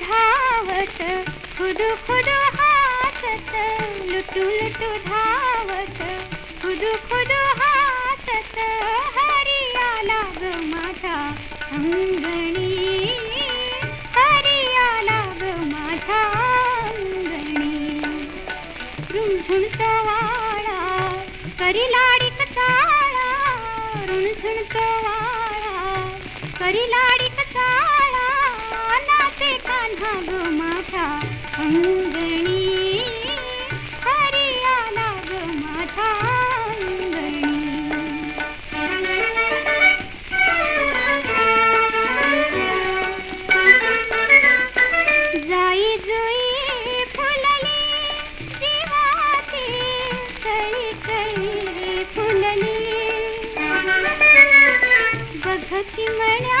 धावत खुदू खुदू हासत लुटू लुटू धावत खुदू खुदू हासत हरियाला ग माझा अंगणी. हरियाला ग माझ्या अंगणी. रुणझुणतो वाळा करी लाडीक चाळा रुणझुणतो वाळा करी लाडीक अंगणी हरियाला ग माझ्या अंगणी. जाई जुई फुलली जीवाची कळी कळी फुलली. बघची मण्या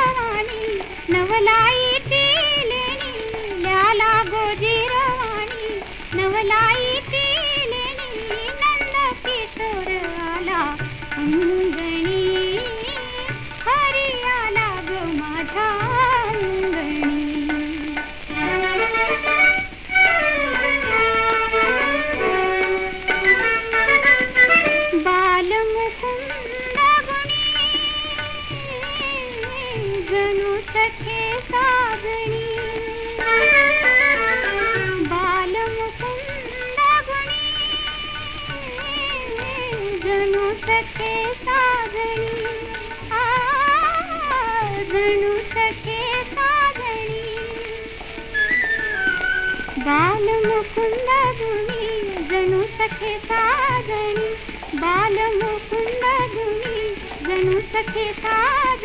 जणू सखे सागणी बालमुकुंद गुणी जणू सखे सागणी आ, जणू सखे सागणी बाल मुकुंद गुणी जणू सखे सागणी बाल मुकुंद गुणी जणू सखे सागणी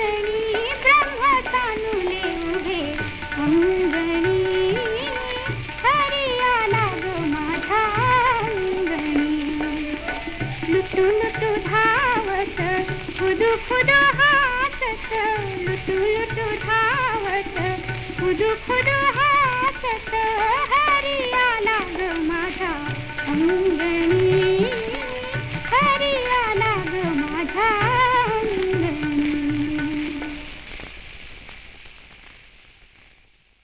धावत खुदू खुदू हातत लुटू लुटू धावत. खुदू खुदू हातत हरियाला ग माझा अंगण